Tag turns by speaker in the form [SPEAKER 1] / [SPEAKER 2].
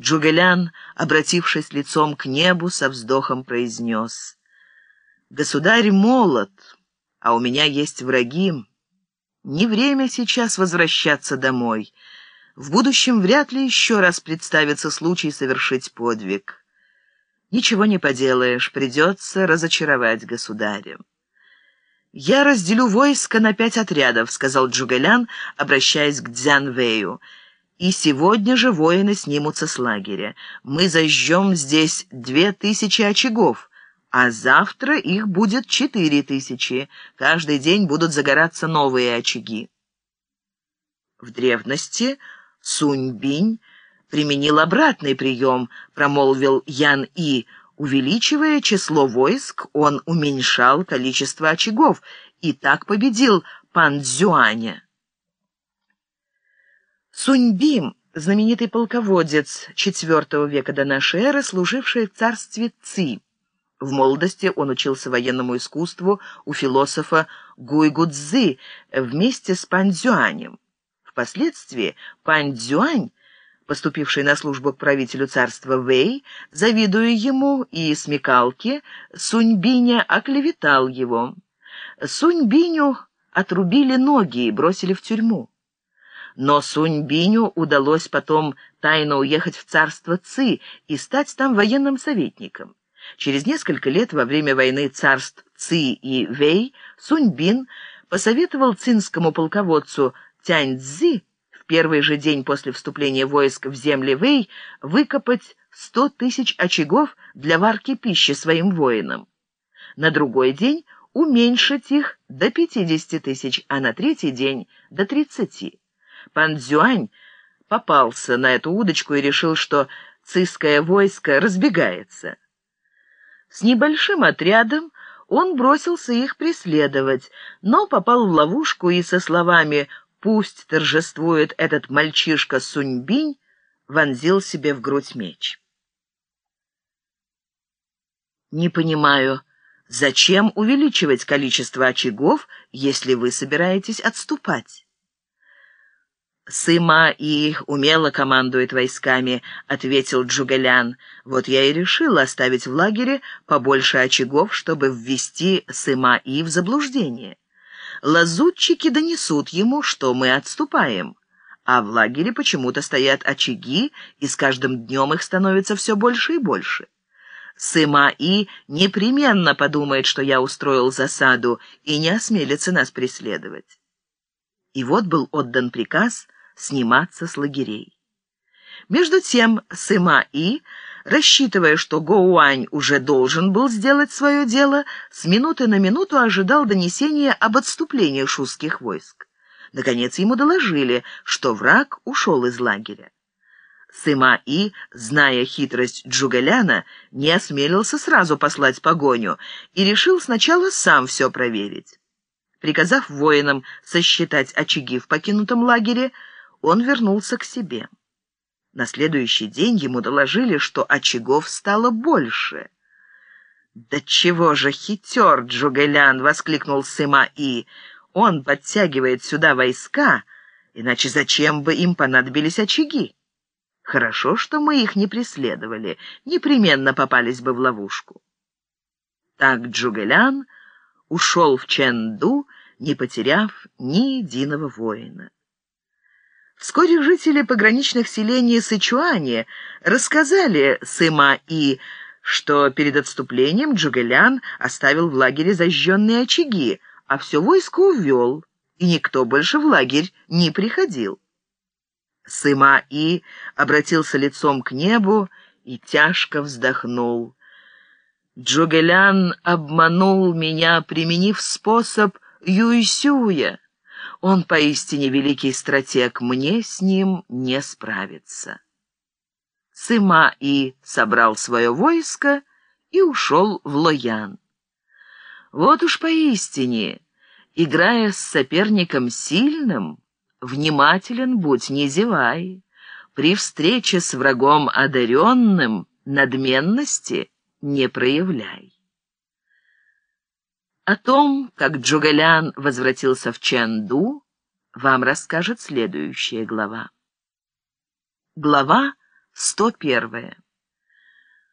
[SPEAKER 1] Джугелян, обратившись лицом к небу, со вздохом произнес. «Государь молод, а у меня есть враги. Не время сейчас возвращаться домой. В будущем вряд ли еще раз представится случай совершить подвиг. Ничего не поделаешь, придется разочаровать государя». «Я разделю войско на пять отрядов», — сказал Джугелян, обращаясь к Дзянвэю. «И сегодня же воины снимутся с лагеря. Мы зажжем здесь две тысячи очагов, а завтра их будет четыре тысячи. Каждый день будут загораться новые очаги». В древности Сунь-Бинь применил обратный прием, промолвил Ян И, — Увеличивая число войск, он уменьшал количество очагов и так победил Пан Цзюаня. Суньбим, знаменитый полководец IV века до нашей эры, служивший в царстве Ци. В молодости он учился военному искусству у философа Гуйгудзы вместе с Пан Цзюанем. Впоследствии Пан поступивший на службу к правителю царства Вэй, завидуя ему и смекалке, Суньбиня оклеветал его. Суньбиню отрубили ноги и бросили в тюрьму. Но Суньбиню удалось потом тайно уехать в царство Ци и стать там военным советником. Через несколько лет во время войны царств Ци и Вэй Суньбин посоветовал цинскому полководцу Тяньцзи первый же день после вступления войск в земли Вэй выкопать сто тысяч очагов для варки пищи своим воинам. На другой день уменьшить их до 50 тысяч, а на третий день до 30. Пан Цзюань попался на эту удочку и решил, что циское войско разбегается. С небольшим отрядом он бросился их преследовать, но попал в ловушку и со словами пусть торжествует этот мальчишка Суньбинь, вонзил себе в грудь меч. Не понимаю, зачем увеличивать количество очагов, если вы собираетесь отступать? «Сыма и умело командует войсками», — ответил Джугалян. «Вот я и решил оставить в лагере побольше очагов, чтобы ввести Сыма и в заблуждение» лазутчики донесут ему, что мы отступаем. А в лагере почему-то стоят очаги, и с каждым днем их становится все больше и больше. Сыма-И непременно подумает, что я устроил засаду, и не осмелится нас преследовать. И вот был отдан приказ сниматься с лагерей. Между тем Сыма-И рассчитывая, что Гоуань уже должен был сделать свое дело, с минуты на минуту ожидал донесения об отступлении шустских войск. Наконец ему доложили, что враг ушел из лагеря. Сыма-И, зная хитрость Джугаляна, не осмелился сразу послать погоню и решил сначала сам все проверить. Приказав воинам сосчитать очаги в покинутом лагере, он вернулся к себе. На следующий день ему доложили, что очагов стало больше. «Да чего же хитер Джугелян!» — воскликнул Сыма-И. «Он подтягивает сюда войска, иначе зачем бы им понадобились очаги? Хорошо, что мы их не преследовали, непременно попались бы в ловушку». Так Джугелян ушел в Чэнду, не потеряв ни единого воина. Вскоре жители пограничных селений Сычуани рассказали Сыма И, что перед отступлением Джугелян оставил в лагере зажженные очаги, а все войско увел, и никто больше в лагерь не приходил. Сыма И обратился лицом к небу и тяжко вздохнул. Джугелян обманул меня, применив способ Юйсюя. Он поистине великий стратег, мне с ним не справиться. Сыма И собрал свое войско и ушел в Лоян. Вот уж поистине, играя с соперником сильным, внимателен будь, не зевай. При встрече с врагом одаренным надменности не проявляй. О том, как Джугалян возвратился в Чэнду, вам расскажет следующая глава. Глава 101.